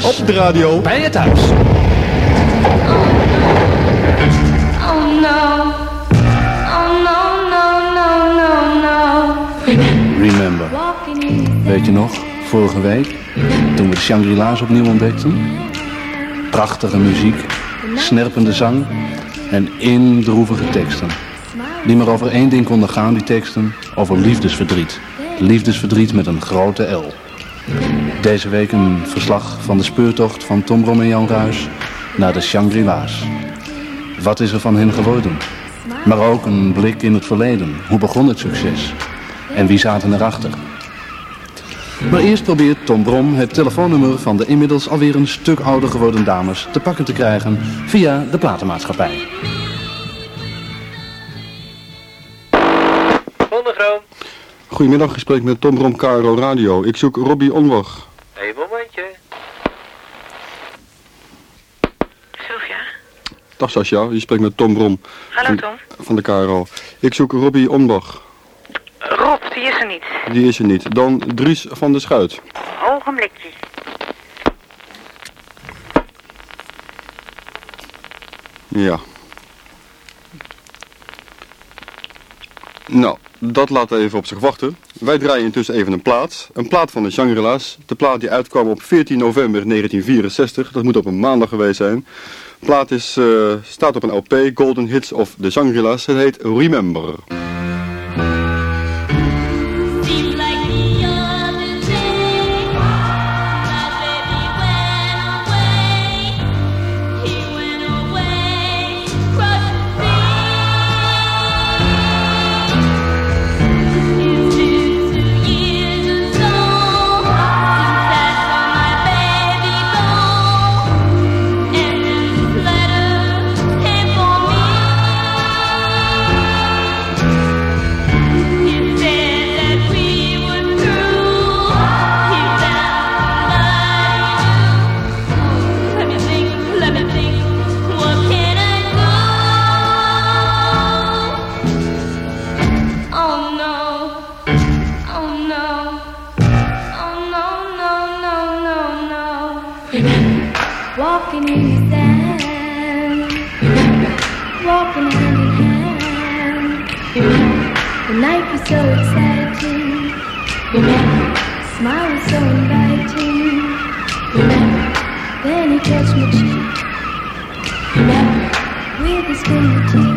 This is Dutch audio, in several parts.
thuis. Op de radio. Bij je thuis. Oh no. Oh no, no, no, no, no. Remember. Weet je nog, vorige week, toen we de Shangri-La's opnieuw ontdekten? Prachtige muziek, snerpende zang en indroevige teksten. Die maar over één ding konden gaan, die teksten, over liefdesverdriet. Liefdesverdriet met een grote L. Deze week een verslag van de speurtocht van Tom Brom en Jan Ruis naar de Shangri-La's. Wat is er van hen geworden? Maar ook een blik in het verleden. Hoe begon het succes? En wie zaten erachter? Maar eerst probeert Tom Brom het telefoonnummer van de inmiddels alweer een stuk ouder geworden dames te pakken te krijgen via de platenmaatschappij. Goedemiddag, gesprek met Tom Brom KRO Radio. Ik zoek Robbie Onwag. Even een momentje. Sylvia. Dag Sascha, je spreekt met Tom Brom Hallo van, Tom. van de KRO. Ik zoek Robbie Onwag. Rob, die is er niet. Die is er niet. Dan Dries van de Schuit. Ogenblikje. Ja. Nou, dat laat even op zich wachten. Wij draaien intussen even een plaat. Een plaat van de Shangri-La's. De plaat die uitkwam op 14 november 1964. Dat moet op een maandag geweest zijn. De plaat is, eh, staat op een LP, Golden Hits of the Shangri-La's. Het heet Remember. Then he catch my cheek. That weirdest thing to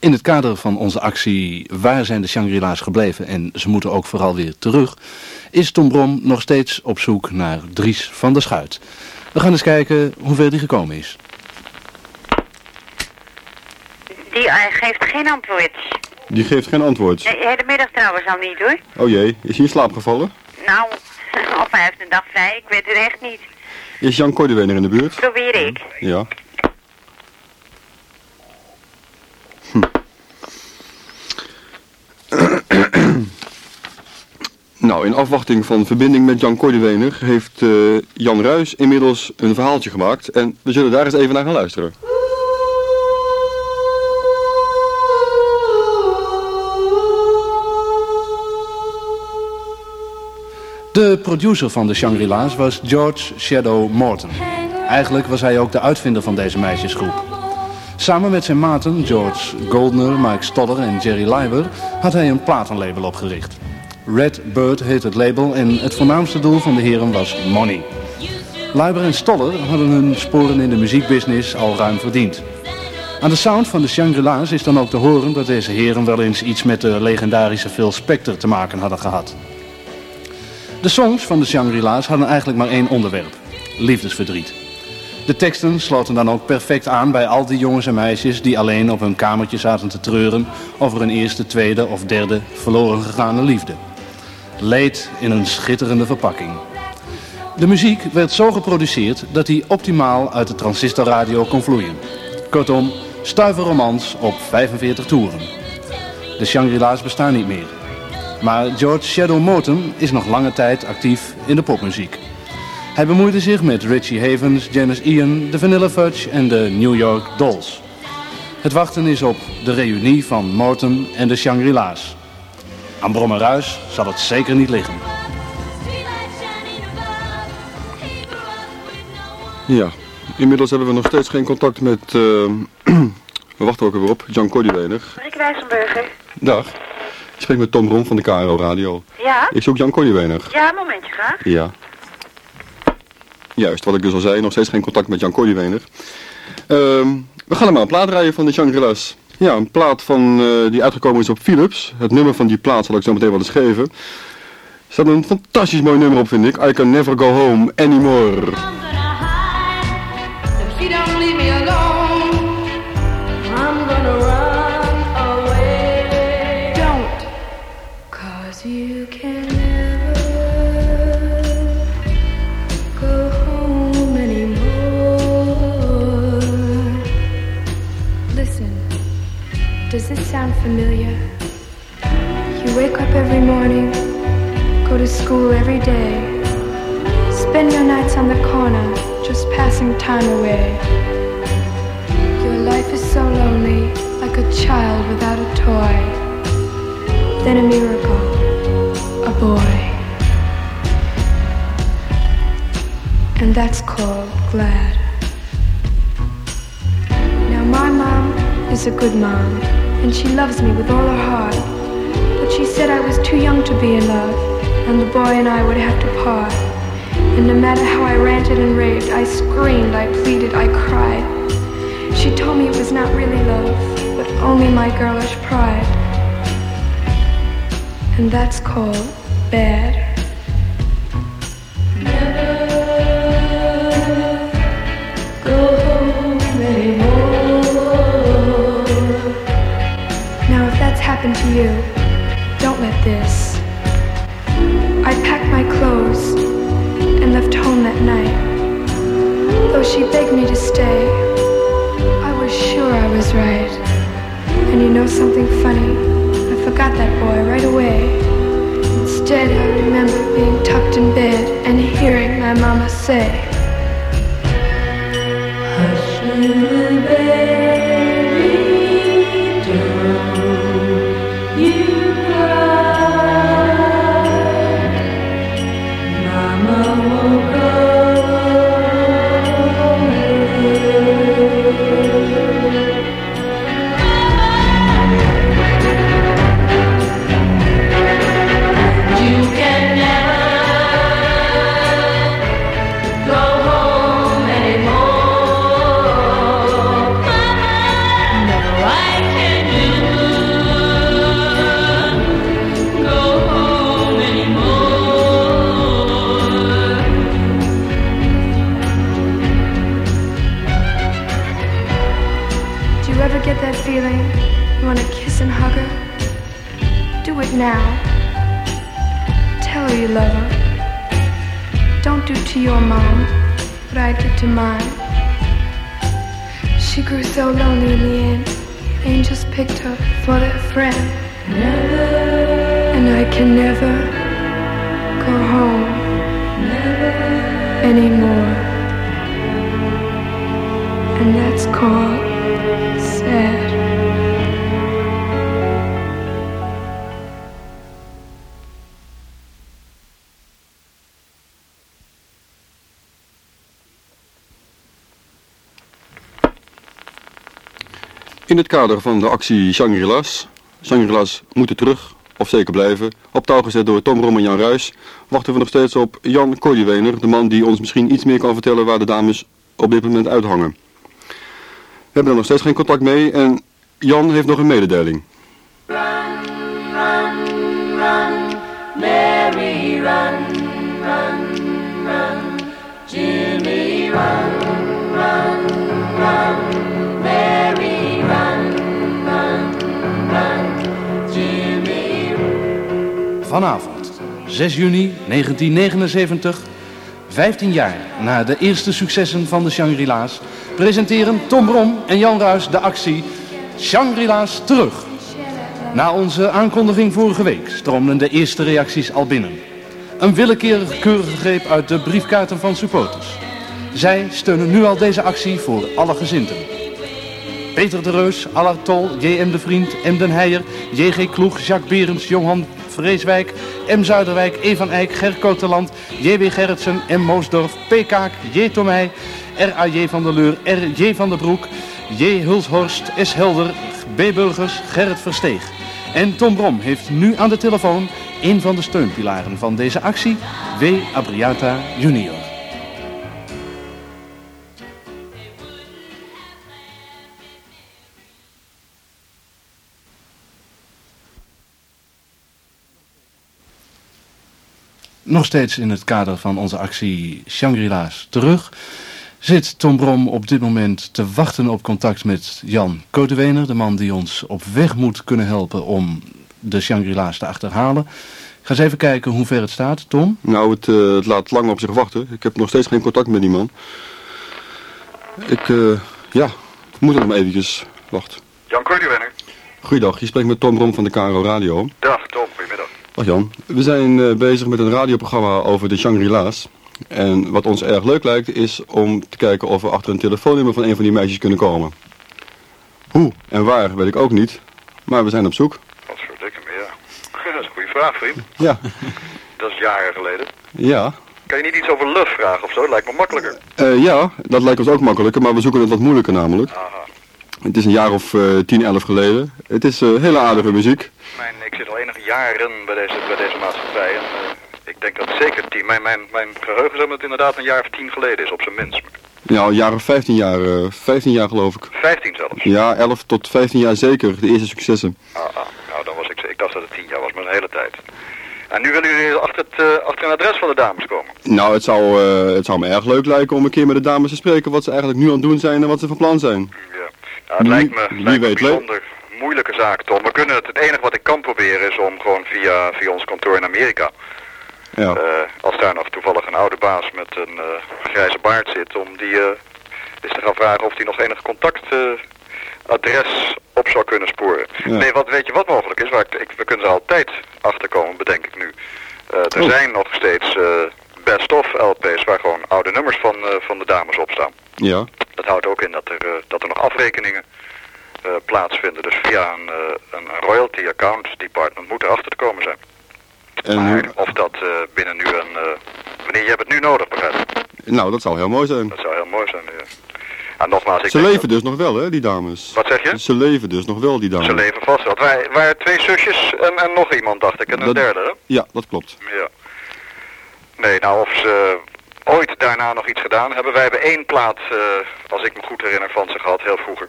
In het kader van onze actie Waar zijn de Shangri-La's gebleven en ze moeten ook vooral weer terug, is Tom Brom nog steeds op zoek naar Dries van der Schuit. We gaan eens kijken hoe ver die gekomen is. Die geeft geen antwoord. Die geeft geen antwoord. Nee, hele middag trouwens al niet hoor. Oh jee, is hij in slaap gevallen? Nou, of hij heeft een dag vrij, ik weet het echt niet. Is Jan Kordewener in de buurt? Probeer ik. Ja. Nou, in afwachting van verbinding met Jan Kordewener heeft eh, Jan Ruis inmiddels een verhaaltje gemaakt. En we zullen daar eens even naar gaan luisteren. De producer van de Shangri-La's was George Shadow Morton. Eigenlijk was hij ook de uitvinder van deze meisjesgroep. Samen met zijn maten George Goldner, Mike Stodder en Jerry Leiber had hij een platenlabel opgericht. Red Bird heet het label en het voornaamste doel van de heren was money. Leiber en Stoller hadden hun sporen in de muziekbusiness al ruim verdiend. Aan de sound van de Shangri-La's is dan ook te horen dat deze heren wel eens iets met de legendarische Phil Spector te maken hadden gehad. De songs van de Shangri-La's hadden eigenlijk maar één onderwerp: liefdesverdriet. De teksten sloten dan ook perfect aan bij al die jongens en meisjes die alleen op hun kamertje zaten te treuren over hun eerste, tweede of derde verloren gegaane liefde. Leed in een schitterende verpakking. De muziek werd zo geproduceerd dat hij optimaal uit de transistorradio kon vloeien. Kortom, stuive romans op 45 toeren. De Shangri-La's bestaan niet meer. Maar George Shadow Morton is nog lange tijd actief in de popmuziek. Hij bemoeide zich met Richie Havens, Janis Ian, de Vanilla Fudge en de New York Dolls. Het wachten is op de reunie van Morton en de Shangri-La's. Aan Brommerhuis zal het zeker niet liggen. Ja, inmiddels hebben we nog steeds geen contact met... eh, we wachten ook weer op, Jan Cordiwener. Rick Wijzenburger. Dag. Ik spreek met Tom Rom van de KRO Radio. Ja? Ik zoek Jan Cordiwener. Ja, een momentje graag. Ja. Juist, wat ik dus al zei, nog steeds geen contact met Jan Cordiwener. Ehm we gaan er maar een plaat rijden van de Shangri-La's. Ja, een plaat van, eh, die uitgekomen is op Philips. Het nummer van die plaat zal ik zo meteen wel eens geven. Er staat een fantastisch mooi nummer op, vind ik. I Can Never Go Home Anymore. Familiar? You wake up every morning, go to school every day. Spend your nights on the corner, just passing time away. Your life is so lonely, like a child without a toy. Then a miracle, a boy. And that's called glad. Now, my mom is a good mom, and she loves me with all her heart. But she said I was too young to be in love, and the boy and I would have to part. And no matter how I ranted and raved, I screamed, I pleaded, I cried. She told me it was not really love, but only my girlish pride. And that's called bad. You, don't let this. I packed my clothes and left home that night. Though she begged me to stay, I was sure I was right. And you know something funny? I forgot that boy right away. Instead, I remember being tucked in bed and hearing my mama say, Hush, little baby, now. Tell her you love her. Don't do to your mom what I did to mine. She grew so lonely in the end. Angels picked her for their friend. And I can never go home anymore. Het kader van de actie Shangri-La's, Shangri-La's moeten terug, of zeker blijven, op touw gezet door Tom Rom en Jan Ruis, wachten we nog steeds op Jan Korjewener, de man die ons misschien iets meer kan vertellen waar de dames op dit moment uithangen. We hebben er nog steeds geen contact mee en Jan heeft nog een mededeling. Vanavond, 6 juni 1979, 15 jaar na de eerste successen van de Shangri-La's, presenteren Tom Brom en Jan Ruis de actie Shangri-La's terug. Na onze aankondiging vorige week stroomden de eerste reacties al binnen. Een willekeurige keurige greep uit de briefkaarten van supporters. Zij steunen nu al deze actie voor alle gezinten. Peter de Reus, Allard Tol, J.M. de Vriend, M. den Heijer, J.G. Kloeg, Jacques Berends, Johan Vreeswijk, M. Zuiderwijk, E. van Eyck, Ger Koteland, J.W. Gerritsen, M. Moosdorf, P. Kaak, J. Tomij, R.A.J. van der Leur, R.J. van der Broek, J. Hulshorst, S. Helder, B. Burgers, Gerrit Versteeg. En Tom Brom heeft nu aan de telefoon een van de steunpilaren van deze actie, W. Abriata junior. Nog steeds in het kader van onze actie Shangri-La's terug zit Tom Brom op dit moment te wachten op contact met Jan Kotewener, de man die ons op weg moet kunnen helpen om de Shangri-La's te achterhalen. Ga eens even kijken hoe ver het staat, Tom. Nou, het, eh, het laat lang op zich wachten. Ik heb nog steeds geen contact met die man. Ik, eh, ja, moet er nog eventjes wachten. Jan Kortjewenner. Goeiedag, je spreekt met Tom Brom van de KRO Radio. Dag Tom. Dag Jan, we zijn eh, bezig met een radioprogramma over de Shangri-La's. En wat ons erg leuk lijkt is om te kijken of we achter een telefoonnummer van een van die meisjes kunnen komen. Hoe en waar weet ik ook niet, maar we zijn op zoek. Wat verdikke me, ja. Dat is een goede vraag, vriend. Ja, Dat is jaren geleden. ja. Kan je niet iets over luf vragen of zo? Lijkt me makkelijker. Eh, ja, dat lijkt ons ook makkelijker, maar we zoeken het wat moeilijker namelijk. Aha. Het is een jaar of eh 10, 11 geleden. Het is eh, hele aardige muziek. Mijn, ik zit al enige jaren bij deze, bij deze maatschappij. En, eh, ik denk dat zeker tien. Mijn, mijn, mijn geheugen zegt dat het inderdaad een jaar of tien geleden is, op zijn minst. Ja, een jaar of 15 jaar, eh 15 jaar geloof ik. Vijftien zelfs. Ja, 11 tot 15 jaar zeker, de eerste successen. Ah, ah. nou dan was ik, ik dacht dat het tien jaar was, maar een hele tijd. En nu willen jullie achter het, eh, achter een adres van de dames komen. Nou, het zou, eh, het zou me erg leuk lijken om een keer met de dames te spreken wat ze eigenlijk nu aan het doen zijn en wat ze van plan zijn. Ja. Het Wie- lijkt me, wie lijkt me weet, bijzonder moeilijke zaak, Tom. We kunnen het, het enige wat ik kan proberen is om gewoon via, via ons kantoor in Amerika, Ja, eh, als daar nog toevallig een oude baas met een eh, grijze baard zit, om die eh eens te gaan vragen of die nog enig contactadres adres op zou kunnen sporen. Ja. Nee, wat weet je wat mogelijk is? Waar ik, ik- we kunnen er altijd achterkomen, bedenk ik nu. Er Oh. zijn nog steeds best-of LP's waar gewoon oude nummers van, eh, van de dames op staan. ja. Dat houdt ook in dat er, eh, dat er nog afrekeningen eh, plaatsvinden. Dus via een, een royalty account department moet er achter te komen zijn. En, maar of dat binnen nu een... wanneer je hebt het nu nodig, begrijp nou, dat zou heel mooi zijn. Dat zou heel mooi zijn. Ja. En nogmaals, ik Ze leven dus nog wel, hè, die dames. Wat zeg je? Ze leven dus nog wel, die dames. Ze leven vast. wel. Wij waren twee zusjes en, en nog iemand, dacht ik. En een Dat- derde, hè? Ja, dat klopt. Ja. Nee, nou of ze ooit daarna nog iets gedaan hebben. Wij hebben één plaat, eh, als ik me goed herinner, van ze gehad, heel vroeger.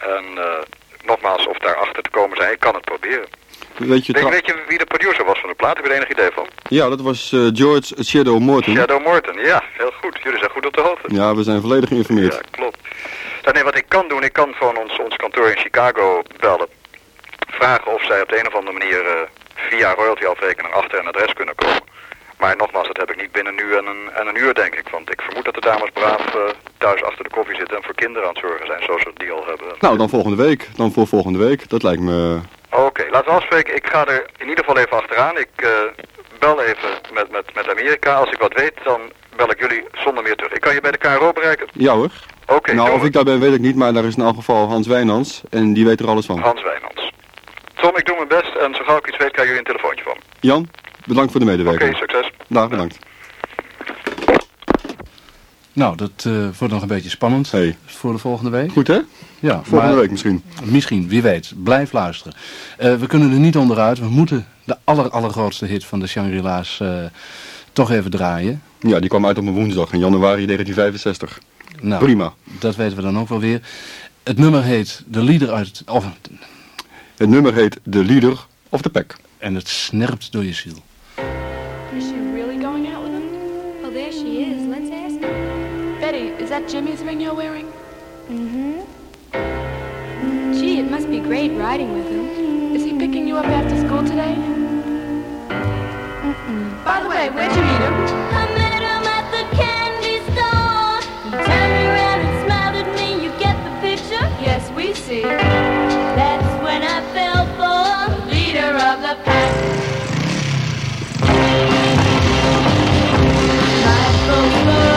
En eh, nogmaals, of daar achter te komen zijn, ik kan het proberen. Weet je, tra- weet je wie de producer was van de plaat? Heb je er enig idee van? ja, dat was eh, George Shadow Morton. Shadow Morton, ja, heel goed. Jullie zijn goed op de hoogte. Ja, we zijn volledig geïnformeerd. Ja, klopt. Nou, nee, wat ik kan doen, ik kan gewoon ons, ons kantoor in Chicago bellen. Vragen of zij op de een of andere manier via royalty-afrekening achter een adres kunnen komen. Maar nogmaals, dat heb ik niet binnen nu en een, en een uur, denk ik. Want ik vermoed dat de dames braaf eh, thuis achter de koffie zitten en voor kinderen aan het zorgen zijn, zoals we die al hebben. Nou, dan volgende week. Dan voor volgende week. Dat lijkt me... Oké, laten we afspreken. Ik ga er in ieder geval even achteraan. Ik eh, bel even met, met, met Amerika. Als ik wat weet, dan bel ik jullie zonder meer terug. Ik kan je bij de KRO bereiken. Ja hoor. Oké, nou, of ik daar ben, weet ik niet, maar daar is in elk geval Hans Wijnands. En die weet er alles van. Hans Wijnands. Tom, ik doe mijn best en zo gauw ik iets weet, krijg je een telefoontje van. Jan, bedankt voor de Oké, medewerking. succes. Dag, bedankt. Nou, dat eh, wordt nog een beetje spannend Hey. voor de volgende week. Goed hè? Ja, Volgende maar week misschien. Misschien, wie weet. Blijf luisteren. Eh, we kunnen er niet onderuit. We moeten de aller, allergrootste hit van de Shangri-La's eh, toch even draaien. Ja, die kwam uit op een woensdag in januari 1965. Nou, Prima. dat weten we dan ook wel weer. Het nummer heet De Lieder uit... Of, Het nummer heet The Leader of the Pack. en het snerpt door je ziel. Is she really going out with him? Well, there she is. Let's ask her. Betty, is that Jimmy's ring you're wearing? Mm-hmm. Gee, it must be great riding with him. Is he picking you up after school today? By the way, where'd you meet him? Him Bye.